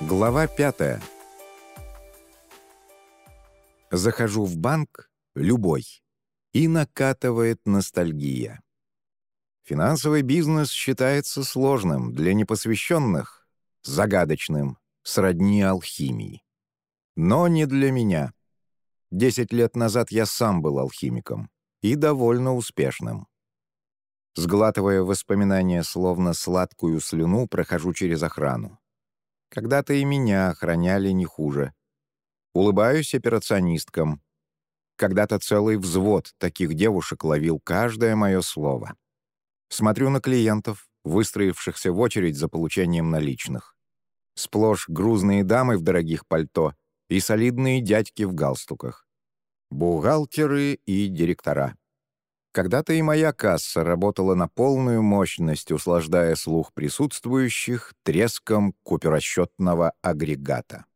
Глава пятая. Захожу в банк, любой, и накатывает ностальгия. Финансовый бизнес считается сложным, для непосвященных — загадочным, сродни алхимии. Но не для меня. Десять лет назад я сам был алхимиком и довольно успешным. Сглатывая воспоминания, словно сладкую слюну, прохожу через охрану. Когда-то и меня охраняли не хуже. Улыбаюсь операционисткам. Когда-то целый взвод таких девушек ловил каждое мое слово. Смотрю на клиентов, выстроившихся в очередь за получением наличных. Сплошь грузные дамы в дорогих пальто и солидные дядьки в галстуках. Бухгалтеры и директора. Когда-то и моя касса работала на полную мощность, услаждая слух присутствующих треском куперосчетного агрегата.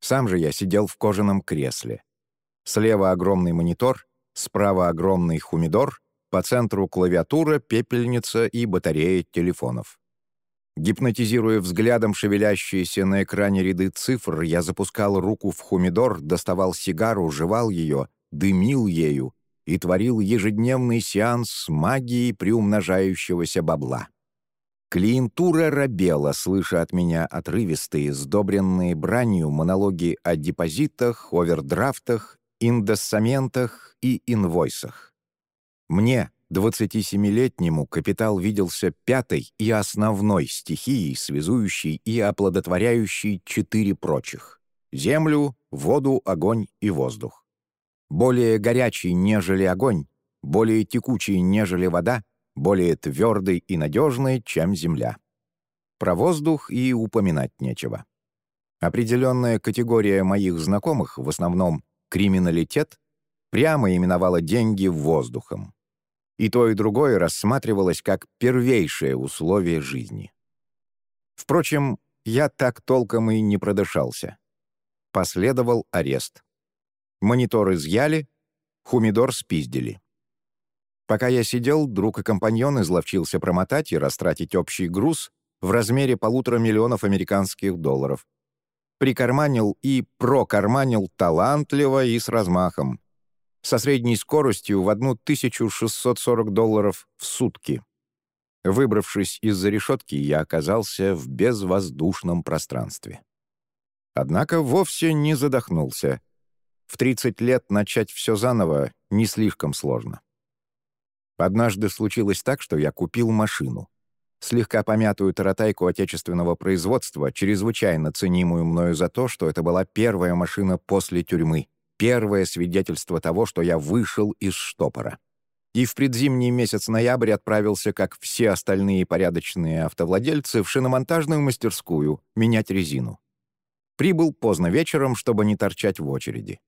Сам же я сидел в кожаном кресле. Слева огромный монитор, справа огромный хумидор, по центру клавиатура, пепельница и батарея телефонов. Гипнотизируя взглядом шевелящиеся на экране ряды цифр, я запускал руку в хумидор, доставал сигару, жевал ее, дымил ею, и творил ежедневный сеанс магии приумножающегося бабла. Клиентура робела, слыша от меня отрывистые, сдобренные бранью монологи о депозитах, овердрафтах, индоссаментах и инвойсах. Мне, 27-летнему, капитал виделся пятой и основной стихией, связующей и оплодотворяющей четыре прочих — землю, воду, огонь и воздух более горячий, нежели огонь, более текучий, нежели вода, более твердый и надежный, чем земля. Про воздух и упоминать нечего. Определенная категория моих знакомых, в основном криминалитет, прямо именовала деньги воздухом. И то, и другое рассматривалось как первейшее условие жизни. Впрочем, я так толком и не продышался. Последовал арест. Монитор изъяли, хумидор спиздили. Пока я сидел, друг и компаньон изловчился промотать и растратить общий груз в размере полутора миллионов американских долларов. Прикарманил и прокарманил талантливо и с размахом. Со средней скоростью в 1640 долларов в сутки. Выбравшись из-за решетки, я оказался в безвоздушном пространстве. Однако вовсе не задохнулся — в 30 лет начать все заново не слишком сложно. Однажды случилось так, что я купил машину. Слегка помятую таратайку отечественного производства, чрезвычайно ценимую мною за то, что это была первая машина после тюрьмы, первое свидетельство того, что я вышел из штопора. И в предзимний месяц ноябрь отправился, как все остальные порядочные автовладельцы, в шиномонтажную мастерскую менять резину. Прибыл поздно вечером, чтобы не торчать в очереди.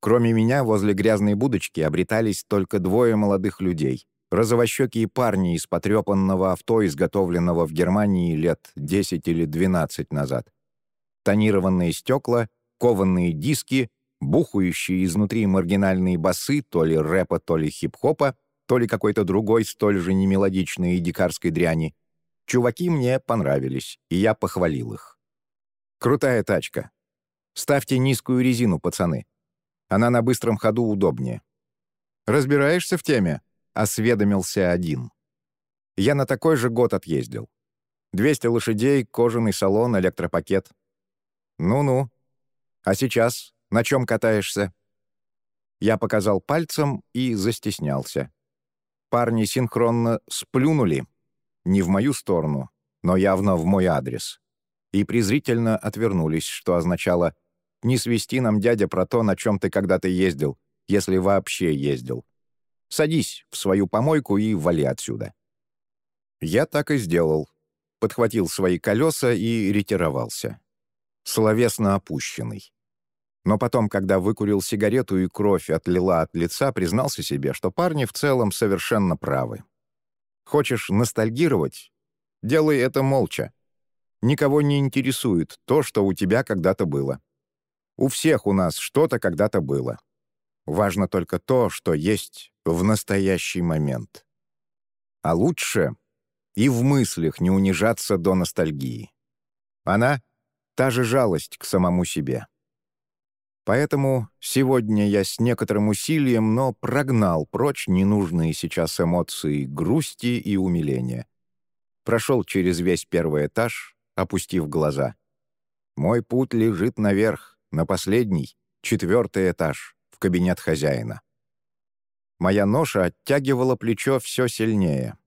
Кроме меня, возле грязной будочки обретались только двое молодых людей. Розовощекие парни из потрепанного авто, изготовленного в Германии лет 10 или 12 назад. Тонированные стекла, кованные диски, бухающие изнутри маргинальные басы, то ли рэпа, то ли хип-хопа, то ли какой-то другой столь же немелодичной и дикарской дряни. Чуваки мне понравились, и я похвалил их. «Крутая тачка. Ставьте низкую резину, пацаны. Она на быстром ходу удобнее. «Разбираешься в теме?» — осведомился один. «Я на такой же год отъездил. 200 лошадей, кожаный салон, электропакет. Ну-ну. А сейчас на чем катаешься?» Я показал пальцем и застеснялся. Парни синхронно сплюнули. Не в мою сторону, но явно в мой адрес. И презрительно отвернулись, что означало не свести нам, дядя, про то, на чем ты когда-то ездил, если вообще ездил. Садись в свою помойку и вали отсюда». Я так и сделал. Подхватил свои колеса и ретировался. Словесно опущенный. Но потом, когда выкурил сигарету и кровь отлила от лица, признался себе, что парни в целом совершенно правы. Хочешь ностальгировать? Делай это молча. Никого не интересует то, что у тебя когда-то было. У всех у нас что-то когда-то было. Важно только то, что есть в настоящий момент. А лучше и в мыслях не унижаться до ностальгии. Она та же жалость к самому себе. Поэтому сегодня я с некоторым усилием, но прогнал прочь ненужные сейчас эмоции грусти и умиления. Прошел через весь первый этаж, опустив глаза. Мой путь лежит наверх, на последний, четвертый этаж, в кабинет хозяина. Моя ноша оттягивала плечо все сильнее.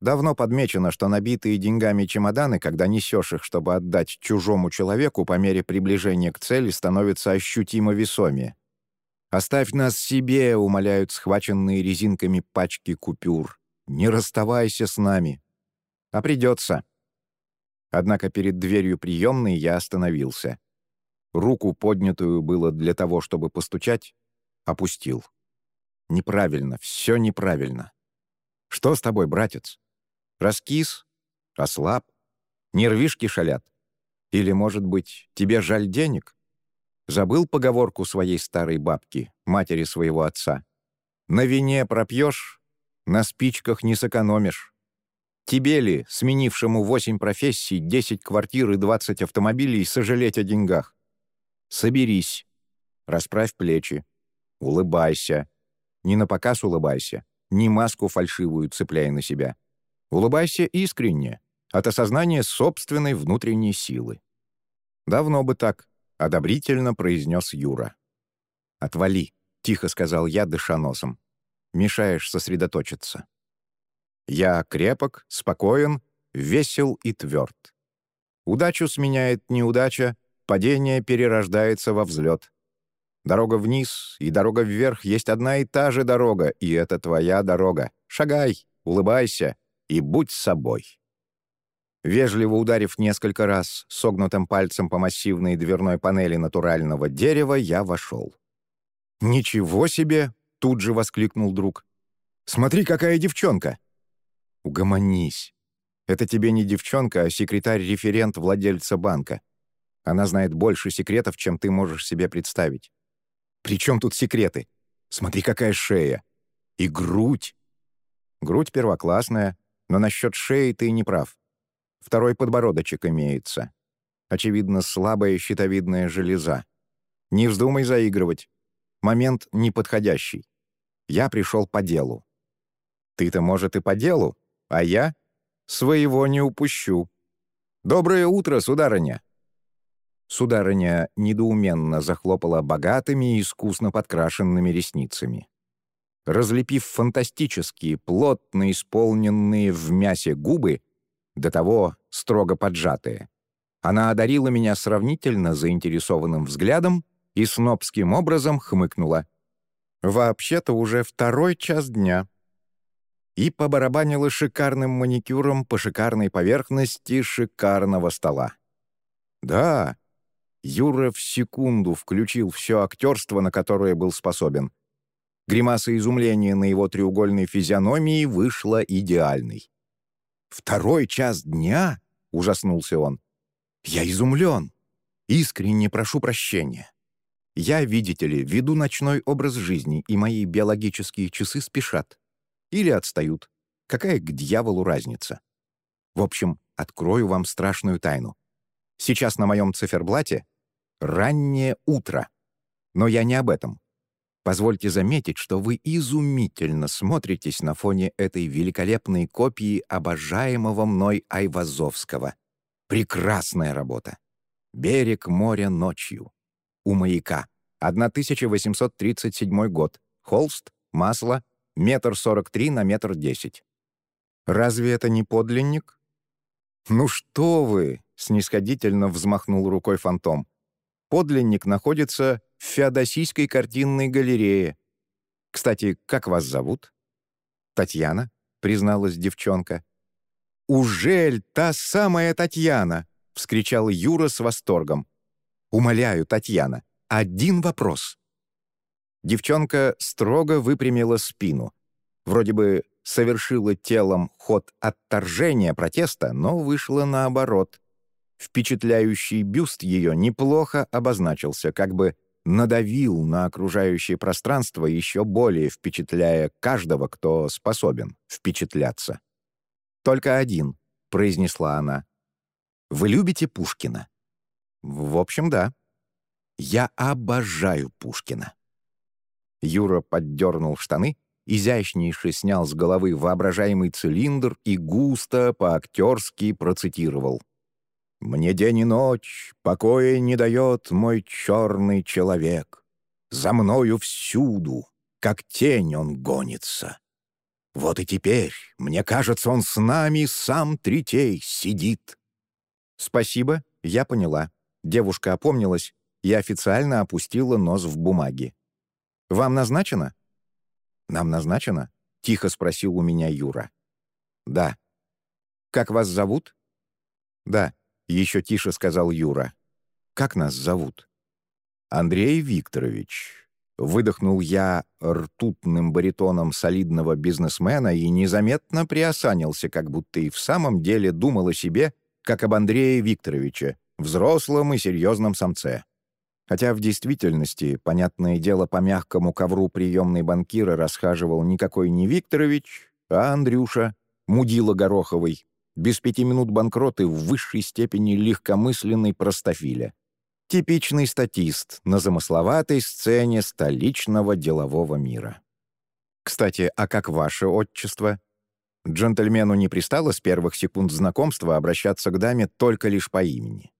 Давно подмечено, что набитые деньгами чемоданы, когда несешь их, чтобы отдать чужому человеку, по мере приближения к цели становятся ощутимо весомее. «Оставь нас себе», — умоляют схваченные резинками пачки купюр. «Не расставайся с нами». А придется. Однако перед дверью приемной я остановился. Руку, поднятую было для того, чтобы постучать, опустил. Неправильно, все неправильно. Что с тобой, братец? Раскис? Ослаб? Нервишки шалят? Или, может быть, тебе жаль денег? Забыл поговорку своей старой бабки, матери своего отца? На вине пропьешь, на спичках не сэкономишь. Тебе ли, сменившему восемь профессий, десять квартир и двадцать автомобилей, сожалеть о деньгах? Соберись, расправь плечи, улыбайся. Не на показ улыбайся, не маску фальшивую цепляя на себя. Улыбайся искренне, от осознания собственной внутренней силы. «Давно бы так», — одобрительно произнес Юра. «Отвали», — тихо сказал я, дыша носом. «Мешаешь сосредоточиться». Я крепок, спокоен, весел и тверд. Удачу сменяет неудача, падение перерождается во взлет. Дорога вниз и дорога вверх есть одна и та же дорога, и это твоя дорога. Шагай, улыбайся, и будь собой». Вежливо ударив несколько раз согнутым пальцем по массивной дверной панели натурального дерева, я вошел. «Ничего себе!» — тут же воскликнул друг. «Смотри, какая девчонка!» «Угомонись. Это тебе не девчонка, а секретарь-референт владельца банка. Она знает больше секретов, чем ты можешь себе представить. При чем тут секреты? Смотри, какая шея! И грудь!» Грудь первоклассная, но насчет шеи ты не прав. Второй подбородочек имеется. Очевидно, слабая щитовидная железа. Не вздумай заигрывать. Момент неподходящий. Я пришел по делу. Ты-то, может, и по делу, а я своего не упущу. «Доброе утро, сударыня!» Сударыня недоуменно захлопала богатыми и искусно подкрашенными ресницами разлепив фантастические, плотно исполненные в мясе губы, до того строго поджатые. Она одарила меня сравнительно заинтересованным взглядом и снобским образом хмыкнула. «Вообще-то уже второй час дня». И побарабанила шикарным маникюром по шикарной поверхности шикарного стола. «Да, Юра в секунду включил все актерство, на которое был способен — Гримаса изумления на его треугольной физиономии вышла идеальной. «Второй час дня?» — ужаснулся он. «Я изумлен. Искренне прошу прощения. Я, видите ли, веду ночной образ жизни, и мои биологические часы спешат. Или отстают. Какая к дьяволу разница? В общем, открою вам страшную тайну. Сейчас на моем циферблате раннее утро. Но я не об этом. Позвольте заметить, что вы изумительно смотритесь на фоне этой великолепной копии обожаемого мной Айвазовского. Прекрасная работа. «Берег моря ночью». У маяка. 1837 год. Холст, масло, метр сорок три на метр десять. Разве это не подлинник? «Ну что вы!» — снисходительно взмахнул рукой фантом. «Подлинник находится в Феодосийской картинной галерее. Кстати, как вас зовут?» «Татьяна», — призналась девчонка. «Ужель та самая Татьяна?» — вскричал Юра с восторгом. «Умоляю, Татьяна, один вопрос». Девчонка строго выпрямила спину. Вроде бы совершила телом ход отторжения протеста, но вышла наоборот. Впечатляющий бюст ее неплохо обозначился, как бы надавил на окружающее пространство, еще более впечатляя каждого, кто способен впечатляться. «Только один», — произнесла она. «Вы любите Пушкина?» В общем, да. Я обожаю Пушкина. Юра поддернул штаны, изящнейше снял с головы воображаемый цилиндр и густо по-актерски процитировал. «Мне день и ночь покоя не дает мой черный человек. За мною всюду, как тень он гонится. Вот и теперь, мне кажется, он с нами сам третей сидит». «Спасибо, я поняла». Девушка опомнилась и официально опустила нос в бумаги. «Вам назначено?» «Нам назначено?» — тихо спросил у меня Юра. «Да». «Как вас зовут?» «Да», — еще тише сказал Юра. «Как нас зовут?» «Андрей Викторович». Выдохнул я ртутным баритоном солидного бизнесмена и незаметно приосанился, как будто и в самом деле думал о себе, как об Андрее Викторовиче, взрослом и серьезном самце. Хотя в действительности, понятное дело, по мягкому ковру приемной банкира расхаживал никакой не Викторович, а Андрюша, мудила Гороховый, без пяти минут банкроты в высшей степени легкомысленный простофиля. Типичный статист на замысловатой сцене столичного делового мира. Кстати, а как ваше отчество? Джентльмену не пристало с первых секунд знакомства обращаться к даме только лишь по имени.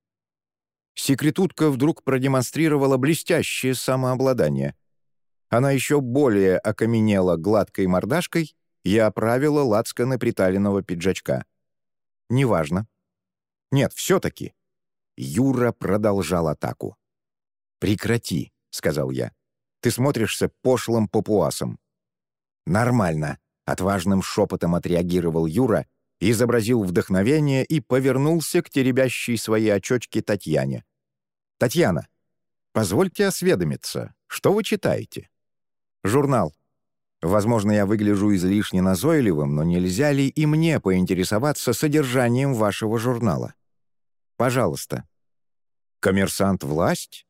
Секретутка вдруг продемонстрировала блестящее самообладание. Она еще более окаменела гладкой мордашкой и оправила лацканы приталенного пиджачка. «Неважно». «Нет, все-таки». Юра продолжал атаку. «Прекрати», — сказал я. «Ты смотришься пошлым папуасом». «Нормально», — отважным шепотом отреагировал Юра изобразил вдохновение и повернулся к теребящей свои очочки Татьяне. «Татьяна, позвольте осведомиться, что вы читаете?» «Журнал. Возможно, я выгляжу излишне назойливым, но нельзя ли и мне поинтересоваться содержанием вашего журнала?» «Пожалуйста». «Коммерсант власть?»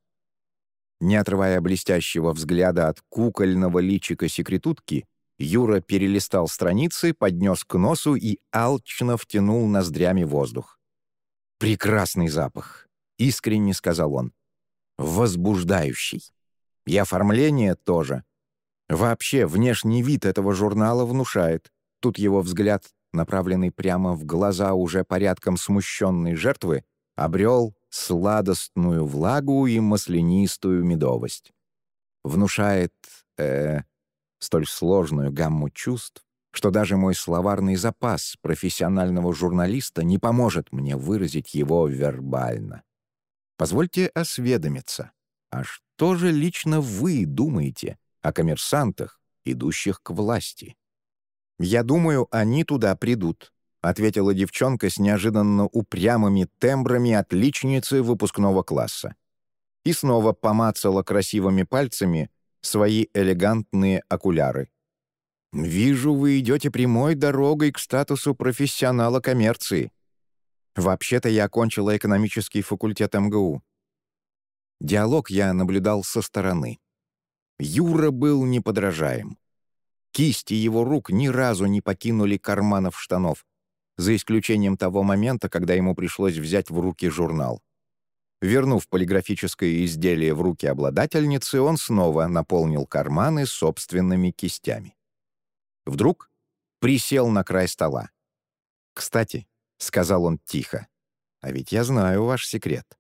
Не отрывая блестящего взгляда от кукольного личика секретутки, Юра перелистал страницы, поднес к носу и алчно втянул ноздрями воздух. «Прекрасный запах», — искренне сказал он. «Возбуждающий. И оформление тоже. Вообще, внешний вид этого журнала внушает. Тут его взгляд, направленный прямо в глаза уже порядком смущенной жертвы, обрел сладостную влагу и маслянистую медовость. Внушает, э, столь сложную гамму чувств, что даже мой словарный запас профессионального журналиста не поможет мне выразить его вербально. Позвольте осведомиться, а что же лично вы думаете о коммерсантах, идущих к власти? «Я думаю, они туда придут», — ответила девчонка с неожиданно упрямыми тембрами отличницы выпускного класса. И снова помацала красивыми пальцами свои элегантные окуляры. «Вижу, вы идете прямой дорогой к статусу профессионала коммерции. Вообще-то я окончила экономический факультет МГУ». Диалог я наблюдал со стороны. Юра был неподражаем. Кисти его рук ни разу не покинули карманов штанов, за исключением того момента, когда ему пришлось взять в руки журнал. Вернув полиграфическое изделие в руки обладательницы, он снова наполнил карманы собственными кистями. Вдруг присел на край стола. «Кстати», — сказал он тихо, — «а ведь я знаю ваш секрет».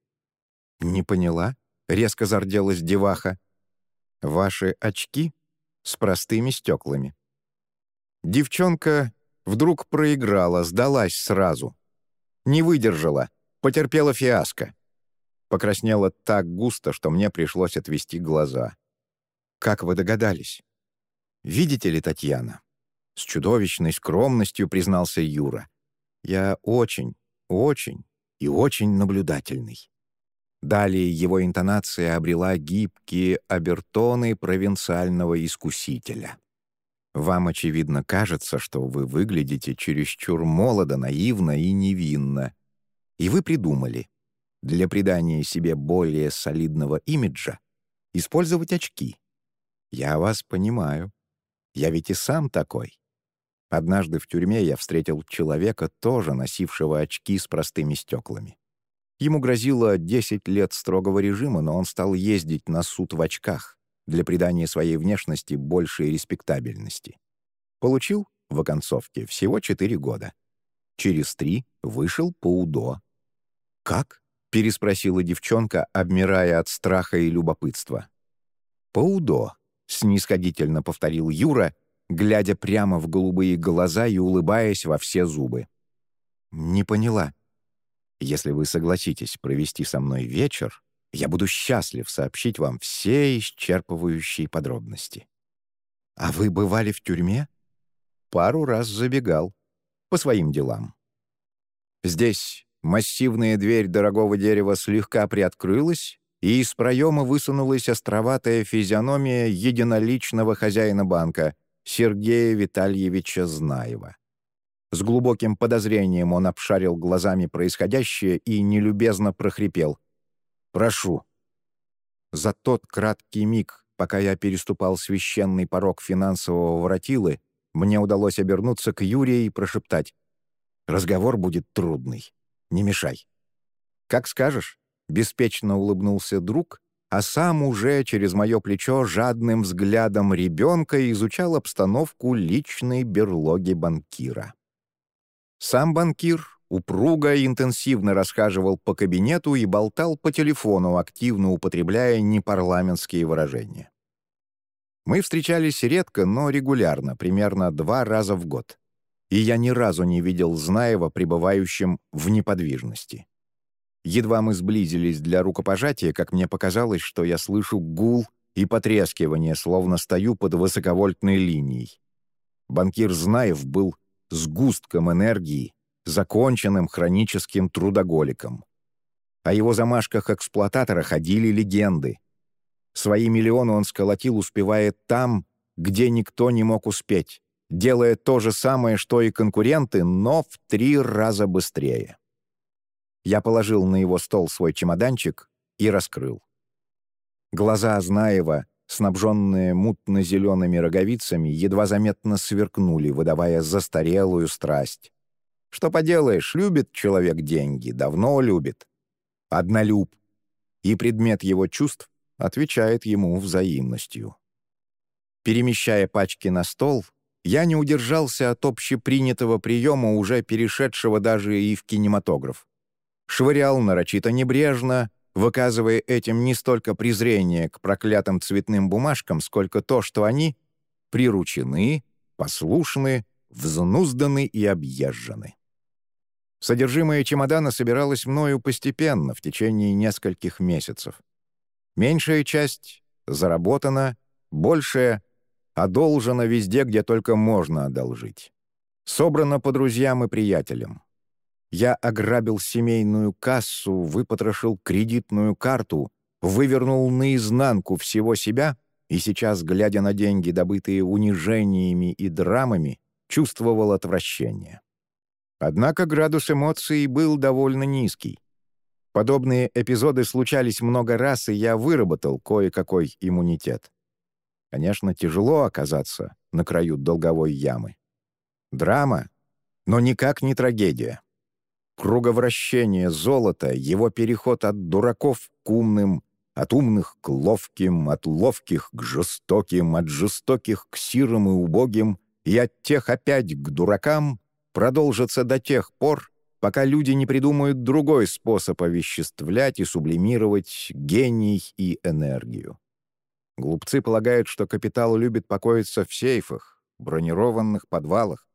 «Не поняла?» — резко зарделась деваха. «Ваши очки с простыми стеклами». Девчонка вдруг проиграла, сдалась сразу. Не выдержала, потерпела фиаско покраснела так густо, что мне пришлось отвести глаза. «Как вы догадались?» «Видите ли, Татьяна?» С чудовищной скромностью признался Юра. «Я очень, очень и очень наблюдательный». Далее его интонация обрела гибкие обертоны провинциального искусителя. «Вам, очевидно, кажется, что вы выглядите чересчур молодо, наивно и невинно. И вы придумали, для придания себе более солидного имиджа использовать очки. Я вас понимаю. Я ведь и сам такой. Однажды в тюрьме я встретил человека, тоже носившего очки с простыми стеклами. Ему грозило 10 лет строгого режима, но он стал ездить на суд в очках для придания своей внешности большей респектабельности. Получил в оконцовке всего 4 года. Через три вышел по УДО. «Как?» — переспросила девчонка, обмирая от страха и любопытства. «По УДО», — снисходительно повторил Юра, глядя прямо в голубые глаза и улыбаясь во все зубы. «Не поняла. Если вы согласитесь провести со мной вечер, я буду счастлив сообщить вам все исчерпывающие подробности». «А вы бывали в тюрьме?» «Пару раз забегал. По своим делам». Здесь массивная дверь дорогого дерева слегка приоткрылась, и из проема высунулась островатая физиономия единоличного хозяина банка, Сергея Витальевича Знаева. С глубоким подозрением он обшарил глазами происходящее и нелюбезно прохрипел. «Прошу». За тот краткий миг, пока я переступал священный порог финансового воротилы, мне удалось обернуться к Юрию и прошептать. «Разговор будет трудный. Не мешай». «Как скажешь», — беспечно улыбнулся друг а сам уже через мое плечо жадным взглядом ребенка изучал обстановку личной берлоги банкира. Сам банкир упруго и интенсивно расхаживал по кабинету и болтал по телефону, активно употребляя непарламентские выражения. Мы встречались редко, но регулярно, примерно два раза в год. И я ни разу не видел Знаева пребывающим в неподвижности. Едва мы сблизились для рукопожатия, как мне показалось, что я слышу гул и потрескивание, словно стою под высоковольтной линией. Банкир Знаев был сгустком энергии, законченным хроническим трудоголиком. О его замашках эксплуататора ходили легенды. Свои миллионы он сколотил, успевая там, где никто не мог успеть, делая то же самое, что и конкуренты, но в три раза быстрее. Я положил на его стол свой чемоданчик и раскрыл. Глаза Знаева, снабженные мутно-зелеными роговицами, едва заметно сверкнули, выдавая застарелую страсть. Что поделаешь, любит человек деньги, давно любит. Однолюб. И предмет его чувств отвечает ему взаимностью. Перемещая пачки на стол, я не удержался от общепринятого приема, уже перешедшего даже и в кинематограф швырял нарочито небрежно, выказывая этим не столько презрение к проклятым цветным бумажкам, сколько то, что они приручены, послушны, взнузданы и объезжены. Содержимое чемодана собиралось мною постепенно, в течение нескольких месяцев. Меньшая часть заработана, большая одолжена везде, где только можно одолжить. Собрано по друзьям и приятелям. Я ограбил семейную кассу, выпотрошил кредитную карту, вывернул наизнанку всего себя и сейчас, глядя на деньги, добытые унижениями и драмами, чувствовал отвращение. Однако градус эмоций был довольно низкий. Подобные эпизоды случались много раз, и я выработал кое-какой иммунитет. Конечно, тяжело оказаться на краю долговой ямы. Драма, но никак не трагедия. Круговращение золота, его переход от дураков к умным, от умных к ловким, от ловких к жестоким, от жестоких к сирым и убогим, и от тех опять к дуракам, продолжится до тех пор, пока люди не придумают другой способ овеществлять и сублимировать гений и энергию. Глупцы полагают, что капитал любит покоиться в сейфах, бронированных подвалах.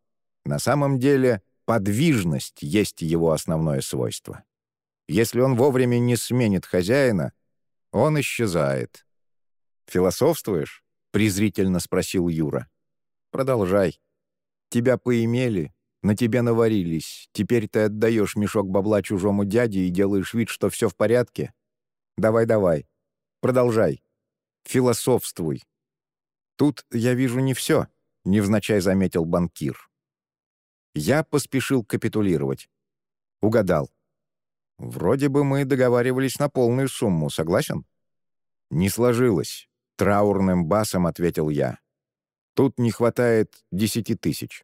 На самом деле Подвижность есть его основное свойство. Если он вовремя не сменит хозяина, он исчезает. «Философствуешь?» — презрительно спросил Юра. «Продолжай. Тебя поимели, на тебе наварились. Теперь ты отдаешь мешок бабла чужому дяде и делаешь вид, что все в порядке? Давай-давай. Продолжай. Философствуй. Тут я вижу не все, — невзначай заметил банкир. Я поспешил капитулировать. Угадал. Вроде бы мы договаривались на полную сумму, согласен? Не сложилось. Траурным басом ответил я. Тут не хватает десяти тысяч.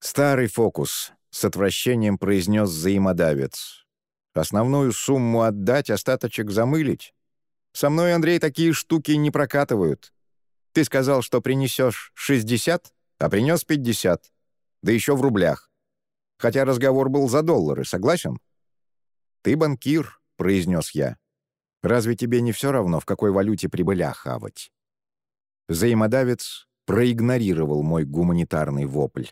Старый фокус, с отвращением произнес взаимодавец. Основную сумму отдать, остаточек замылить. Со мной, Андрей, такие штуки не прокатывают. Ты сказал, что принесешь 60, а принес 50. Да еще в рублях. Хотя разговор был за доллары, согласен? «Ты банкир», — произнес я. «Разве тебе не все равно, в какой валюте прибыля хавать?» Взаимодавец проигнорировал мой гуманитарный вопль.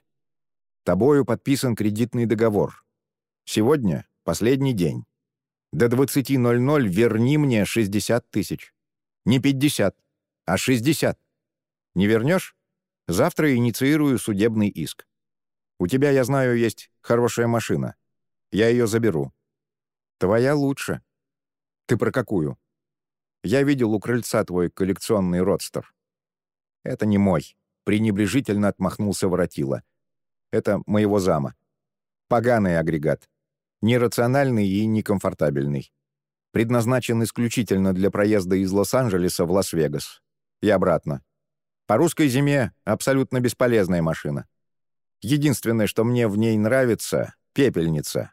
«Тобою подписан кредитный договор. Сегодня последний день. До 20.00 верни мне 60 тысяч. Не 50, а 60. Не вернешь? Завтра инициирую судебный иск. У тебя, я знаю, есть хорошая машина. Я ее заберу. Твоя лучше. Ты про какую? Я видел у крыльца твой коллекционный родстер. Это не мой. Пренебрежительно отмахнулся воротила. Это моего зама. Поганый агрегат. Нерациональный и некомфортабельный. Предназначен исключительно для проезда из Лос-Анджелеса в Лас-Вегас. И обратно. По русской зиме абсолютно бесполезная машина. Единственное, что мне в ней нравится — пепельница.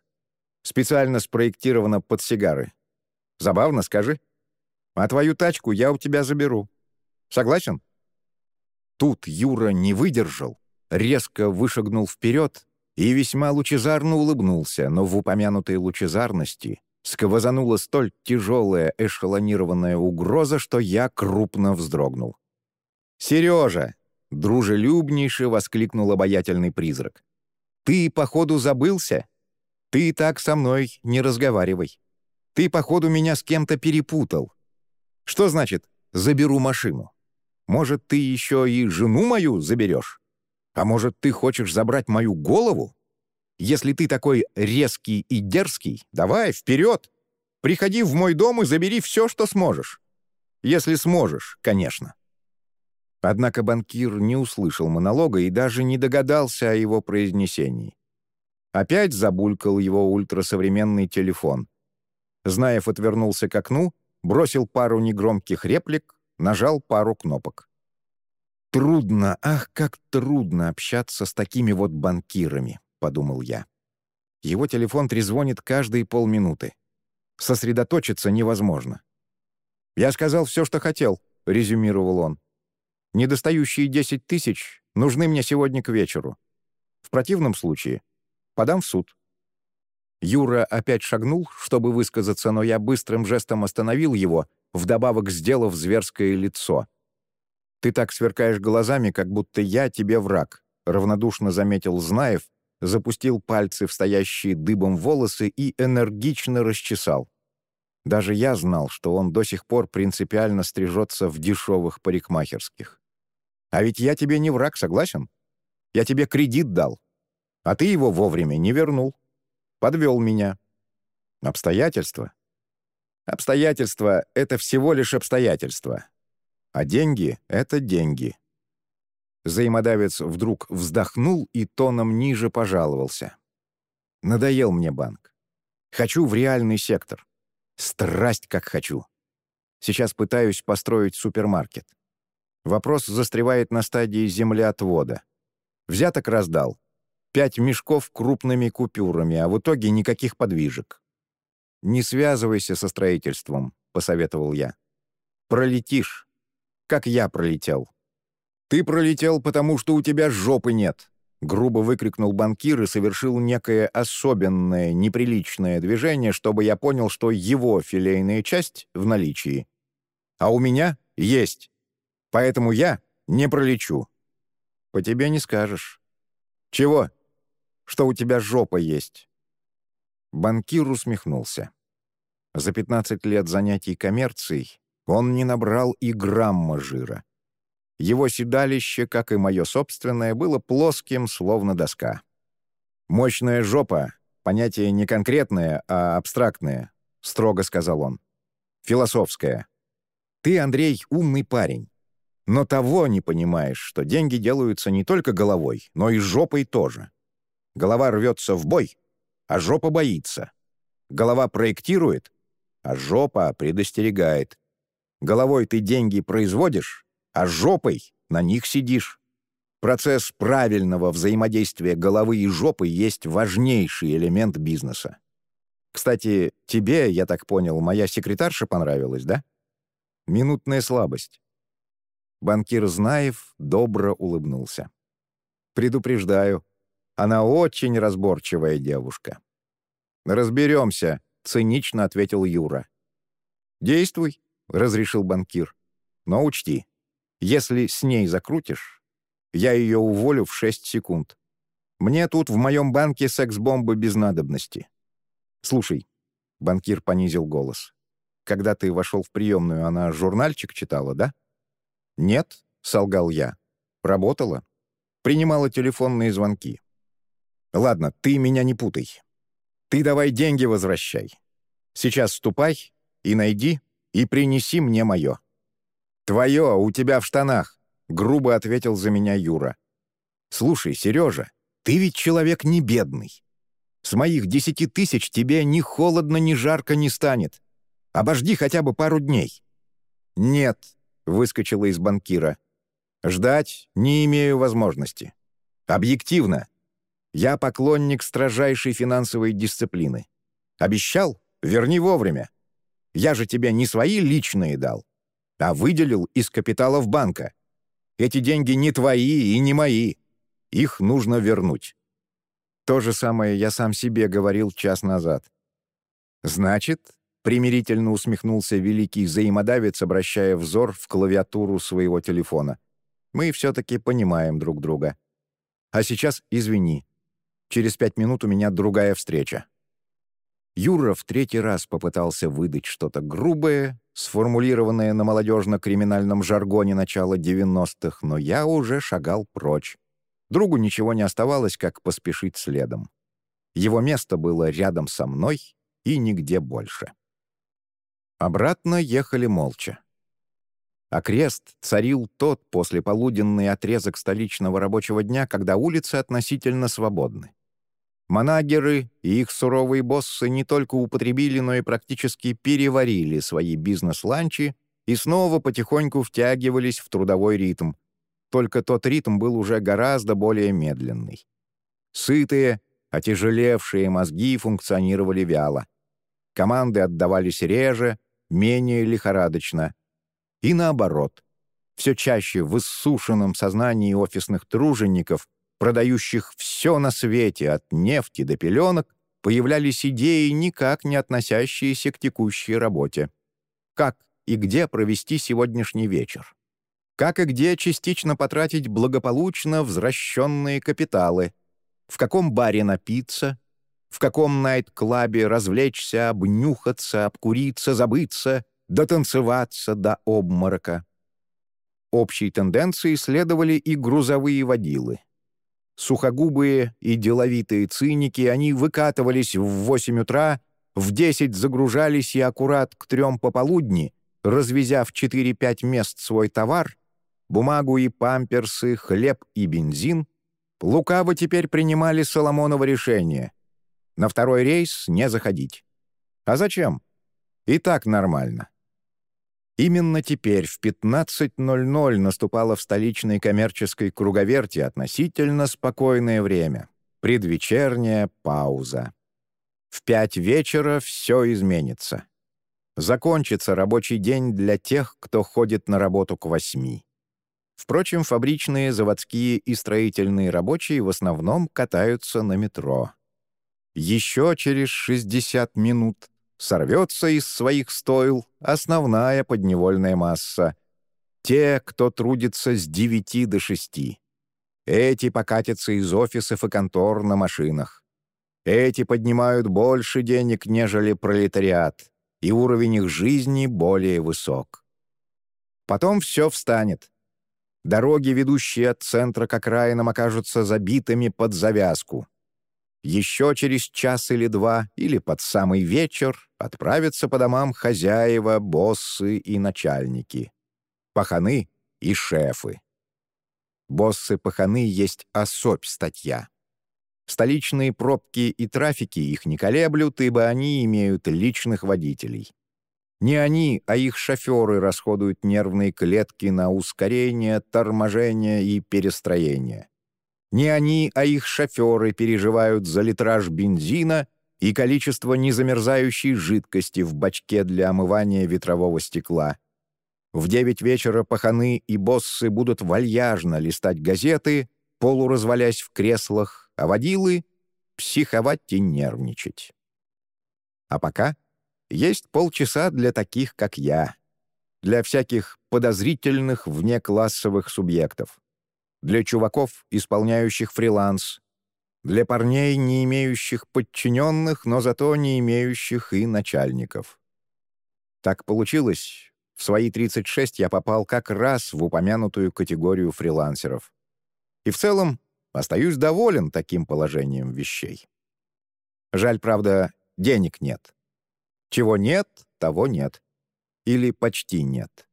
Специально спроектирована под сигары. Забавно, скажи? А твою тачку я у тебя заберу. Согласен? Тут Юра не выдержал, резко вышагнул вперед и весьма лучезарно улыбнулся, но в упомянутой лучезарности сквозанула столь тяжелая эшелонированная угроза, что я крупно вздрогнул. «Сережа!» — дружелюбнейше воскликнул обаятельный призрак. «Ты, походу, забылся? Ты так со мной не разговаривай. Ты, походу, меня с кем-то перепутал. Что значит «заберу машину»? Может, ты еще и жену мою заберешь? А может, ты хочешь забрать мою голову? Если ты такой резкий и дерзкий, давай, вперед! Приходи в мой дом и забери все, что сможешь. Если сможешь, конечно. Однако банкир не услышал монолога и даже не догадался о его произнесении. Опять забулькал его ультрасовременный телефон. Знаев отвернулся к окну, бросил пару негромких реплик, нажал пару кнопок. «Трудно, ах, как трудно общаться с такими вот банкирами», — подумал я. Его телефон трезвонит каждые полминуты. Сосредоточиться невозможно. «Я сказал все, что хотел», — резюмировал он. Недостающие 10 тысяч нужны мне сегодня к вечеру. В противном случае подам в суд». Юра опять шагнул, чтобы высказаться, но я быстрым жестом остановил его, вдобавок сделав зверское лицо. «Ты так сверкаешь глазами, как будто я тебе враг», — равнодушно заметил Знаев, запустил пальцы в стоящие дыбом волосы и энергично расчесал. Даже я знал, что он до сих пор принципиально стрижется в дешевых парикмахерских. А ведь я тебе не враг, согласен? Я тебе кредит дал, а ты его вовремя не вернул. Подвел меня. Обстоятельства? Обстоятельства — это всего лишь обстоятельства. А деньги — это деньги. Взаимодавец вдруг вздохнул и тоном ниже пожаловался. Надоел мне банк. Хочу в реальный сектор. Страсть как хочу. Сейчас пытаюсь построить супермаркет. Вопрос застревает на стадии землеотвода. Взяток раздал. Пять мешков крупными купюрами, а в итоге никаких подвижек. «Не связывайся со строительством», — посоветовал я. «Пролетишь. Как я пролетел». «Ты пролетел, потому что у тебя жопы нет», — грубо выкрикнул банкир и совершил некое особенное, неприличное движение, чтобы я понял, что его филейная часть в наличии. «А у меня есть». Поэтому я не пролечу». «По тебе не скажешь». «Чего? Что у тебя жопа есть?» Банкир усмехнулся. За 15 лет занятий коммерцией он не набрал и грамма жира. Его седалище, как и мое собственное, было плоским, словно доска. «Мощная жопа — понятие не конкретное, а абстрактное», — строго сказал он. «Философское. Ты, Андрей, умный парень. Но того не понимаешь, что деньги делаются не только головой, но и жопой тоже. Голова рвется в бой, а жопа боится. Голова проектирует, а жопа предостерегает. Головой ты деньги производишь, а жопой на них сидишь. Процесс правильного взаимодействия головы и жопы есть важнейший элемент бизнеса. Кстати, тебе, я так понял, моя секретарша понравилась, да? Минутная слабость. Банкир Знаев добро улыбнулся. «Предупреждаю, она очень разборчивая девушка». «Разберемся», — цинично ответил Юра. «Действуй», — разрешил банкир. «Но учти, если с ней закрутишь, я ее уволю в 6 секунд. Мне тут в моем банке секс-бомбы без надобности. Слушай, банкир понизил голос. Когда ты вошел в приемную, она журнальчик читала, да? Нет, солгал я. Работала. Принимала телефонные звонки. Ладно, ты меня не путай. Ты давай деньги возвращай. Сейчас ступай и найди, и принеси мне мое. Твое у тебя в штанах, грубо ответил за меня Юра. Слушай, Сережа, ты ведь человек не бедный. С моих десяти тысяч тебе ни холодно, ни жарко не станет. Обожди хотя бы пару дней». «Нет», — выскочила из банкира. «Ждать не имею возможности. Объективно. Я поклонник строжайшей финансовой дисциплины. Обещал? Верни вовремя. Я же тебе не свои личные дал, а выделил из капиталов банка. Эти деньги не твои и не мои. Их нужно вернуть. То же самое я сам себе говорил час назад. «Значит», — примирительно усмехнулся великий взаимодавец, обращая взор в клавиатуру своего телефона, «мы все-таки понимаем друг друга. А сейчас извини. Через пять минут у меня другая встреча». Юра в третий раз попытался выдать что-то грубое, сформулированное на молодежно-криминальном жаргоне начала 90-х, но я уже шагал прочь. Другу ничего не оставалось, как поспешить следом. Его место было рядом со мной и нигде больше. Обратно ехали молча. Окрест царил тот послеполуденный отрезок столичного рабочего дня, когда улицы относительно свободны. Манагеры и их суровые боссы не только употребили, но и практически переварили свои бизнес-ланчи и снова потихоньку втягивались в трудовой ритм, только тот ритм был уже гораздо более медленный. Сытые, отяжелевшие мозги функционировали вяло. Команды отдавались реже, менее лихорадочно. И наоборот, все чаще в иссушенном сознании офисных тружеников, продающих все на свете, от нефти до пеленок, появлялись идеи, никак не относящиеся к текущей работе. Как и где провести сегодняшний вечер? как и где частично потратить благополучно возвращенные капиталы, в каком баре напиться, в каком найт-клабе развлечься, обнюхаться, обкуриться, забыться, дотанцеваться до обморока. Общей тенденции следовали и грузовые водилы. Сухогубые и деловитые циники, они выкатывались в 8 утра, в 10 загружались и аккурат к трем пополудни, развезя в 4-5 мест свой товар, бумагу и памперсы, хлеб и бензин, лукаво теперь принимали Соломоново решение. На второй рейс не заходить. А зачем? И так нормально. Именно теперь в 15.00 наступало в столичной коммерческой круговерти относительно спокойное время. Предвечерняя пауза. В пять вечера все изменится. Закончится рабочий день для тех, кто ходит на работу к восьми. Впрочем, фабричные, заводские и строительные рабочие в основном катаются на метро. Еще через 60 минут сорвется из своих стойл основная подневольная масса. Те, кто трудится с 9 до 6. Эти покатятся из офисов и контор на машинах. Эти поднимают больше денег, нежели пролетариат, и уровень их жизни более высок. Потом все встанет. Дороги, ведущие от центра к окраинам, окажутся забитыми под завязку. Еще через час или два, или под самый вечер, отправятся по домам хозяева, боссы и начальники. Паханы и шефы. Боссы-паханы есть особь статья. Столичные пробки и трафики их не колеблют, ибо они имеют личных водителей. Не они, а их шоферы расходуют нервные клетки на ускорение, торможение и перестроение. Не они, а их шоферы переживают за литраж бензина и количество незамерзающей жидкости в бачке для омывания ветрового стекла. В девять вечера паханы и боссы будут вальяжно листать газеты, полуразвалясь в креслах, а водилы — психовать и нервничать. А пока есть полчаса для таких, как я, для всяких подозрительных внеклассовых субъектов, для чуваков, исполняющих фриланс, для парней, не имеющих подчиненных, но зато не имеющих и начальников. Так получилось. В свои 36 я попал как раз в упомянутую категорию фрилансеров. И в целом остаюсь доволен таким положением вещей. Жаль, правда, денег нет. Чего нет, того нет. Или почти нет.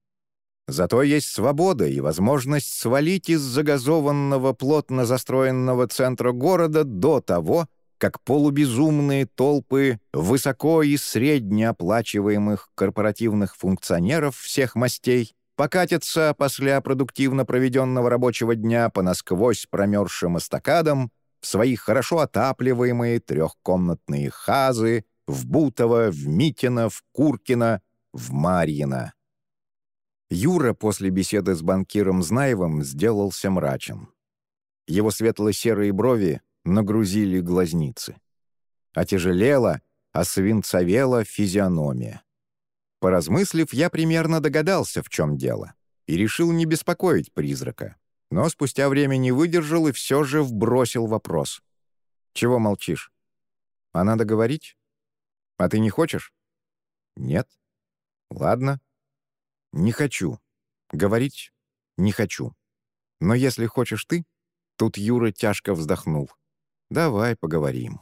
Зато есть свобода и возможность свалить из загазованного, плотно застроенного центра города до того, как полубезумные толпы высоко и среднеоплачиваемых корпоративных функционеров всех мастей покатятся после продуктивно проведенного рабочего дня по насквозь промерзшим эстакадам в свои хорошо отапливаемые трехкомнатные хазы в Бутово, в Митино, в Куркино, в Марьино. Юра после беседы с банкиром Знаевым сделался мрачен. Его светло-серые брови нагрузили глазницы. Отяжелела, освинцовела физиономия. Поразмыслив, я примерно догадался, в чем дело, и решил не беспокоить призрака. Но спустя время не выдержал и все же вбросил вопрос. «Чего молчишь? А надо говорить? А ты не хочешь?» «Нет». «Ладно, «Не хочу. Говорить не хочу. Но если хочешь ты...» Тут Юра тяжко вздохнул. «Давай поговорим».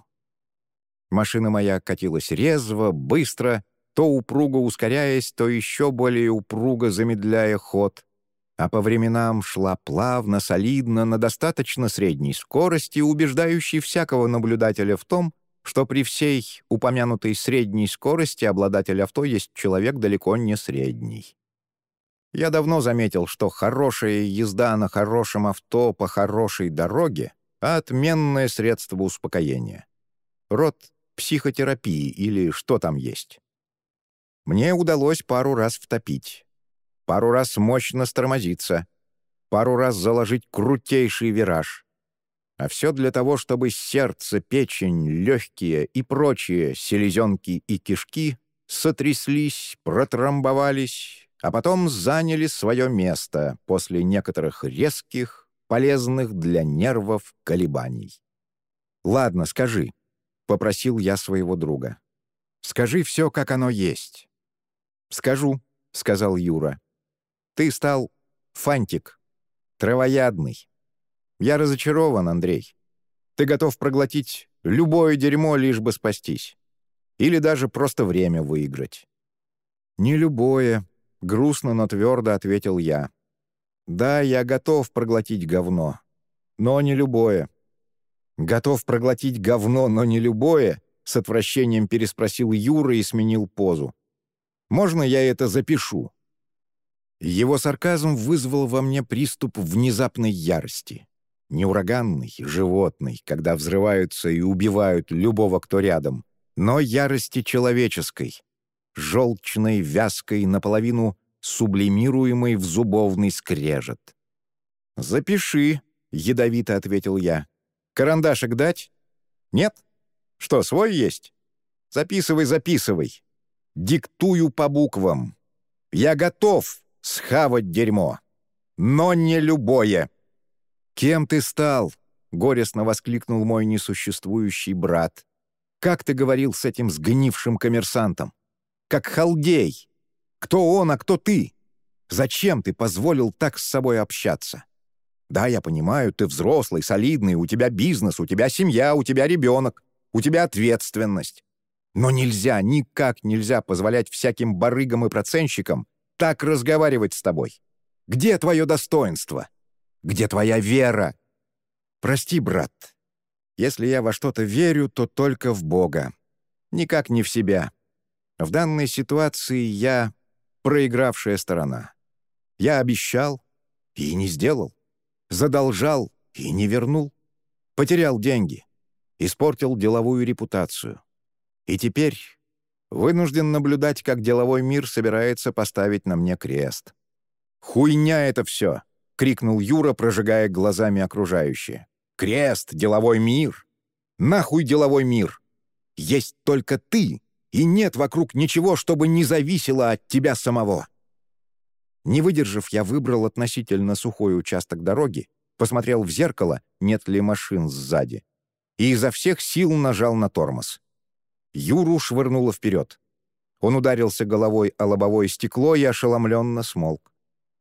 Машина моя катилась резво, быстро, то упруго ускоряясь, то еще более упруго замедляя ход, а по временам шла плавно, солидно, на достаточно средней скорости, убеждающей всякого наблюдателя в том, что при всей упомянутой средней скорости обладатель авто есть человек далеко не средний. Я давно заметил, что хорошая езда на хорошем авто по хорошей дороге — отменное средство успокоения. Род психотерапии или что там есть. Мне удалось пару раз втопить, пару раз мощно стормозиться, пару раз заложить крутейший вираж. А все для того, чтобы сердце, печень, легкие и прочие селезенки и кишки сотряслись, протрамбовались, а потом заняли свое место после некоторых резких, полезных для нервов колебаний. «Ладно, скажи», — попросил я своего друга. «Скажи все, как оно есть». «Скажу», — сказал Юра. «Ты стал фантик, травоядный. Я разочарован, Андрей. Ты готов проглотить любое дерьмо, лишь бы спастись. Или даже просто время выиграть». «Не любое», Грустно, но твердо ответил я. «Да, я готов проглотить говно. Но не любое». «Готов проглотить говно, но не любое?» С отвращением переспросил Юра и сменил позу. «Можно я это запишу?» Его сарказм вызвал во мне приступ внезапной ярости. Не ураганный, животный, когда взрываются и убивают любого, кто рядом, но ярости человеческой, желчной, вязкой, наполовину сублимируемой в зубовный скрежет. «Запиши», — ядовито ответил я. «Карандашик дать? Нет? Что, свой есть? Записывай, записывай. Диктую по буквам. Я готов схавать дерьмо, но не любое». «Кем ты стал?» — горестно воскликнул мой несуществующий брат. «Как ты говорил с этим сгнившим коммерсантом? Как халдей. Кто он, а кто ты? Зачем ты позволил так с собой общаться? Да, я понимаю, ты взрослый, солидный, у тебя бизнес, у тебя семья, у тебя ребенок, у тебя ответственность. Но нельзя, никак нельзя позволять всяким барыгам и процентщикам так разговаривать с тобой. Где твое достоинство? Где твоя вера? Прости, брат. Если я во что-то верю, то только в Бога. Никак не в себя. В данной ситуации я проигравшая сторона. Я обещал и не сделал. Задолжал и не вернул. Потерял деньги. Испортил деловую репутацию. И теперь вынужден наблюдать, как деловой мир собирается поставить на мне крест. «Хуйня это все!» — крикнул Юра, прожигая глазами окружающие. «Крест, деловой мир! Нахуй деловой мир! Есть только ты, и нет вокруг ничего, чтобы не зависело от тебя самого!» Не выдержав, я выбрал относительно сухой участок дороги, посмотрел в зеркало, нет ли машин сзади, и изо всех сил нажал на тормоз. Юру швырнуло вперед. Он ударился головой о лобовое стекло и ошеломленно смолк.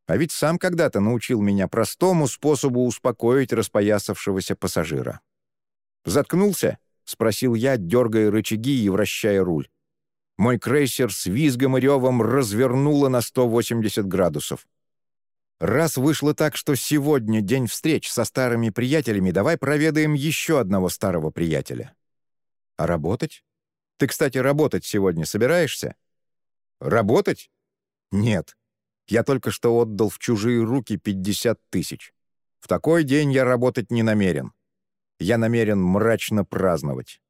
А ведь сам когда-то научил меня простому способу успокоить распоясавшегося пассажира. «Заткнулся?» — спросил я, дергая рычаги и вращая руль. Мой крейсер с визгом и ревом развернуло на 180 градусов. Раз вышло так, что сегодня день встреч со старыми приятелями, давай проведаем еще одного старого приятеля. А работать? Ты, кстати, работать сегодня собираешься? Работать? Нет. Я только что отдал в чужие руки 50 тысяч. В такой день я работать не намерен. Я намерен мрачно праздновать.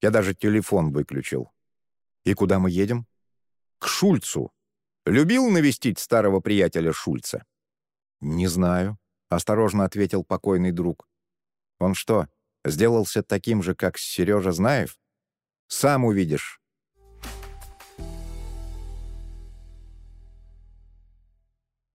Я даже телефон выключил. И куда мы едем? К Шульцу. Любил навестить старого приятеля Шульца? Не знаю, осторожно ответил покойный друг. Он что, сделался таким же, как Сережа Знаев? Сам увидишь.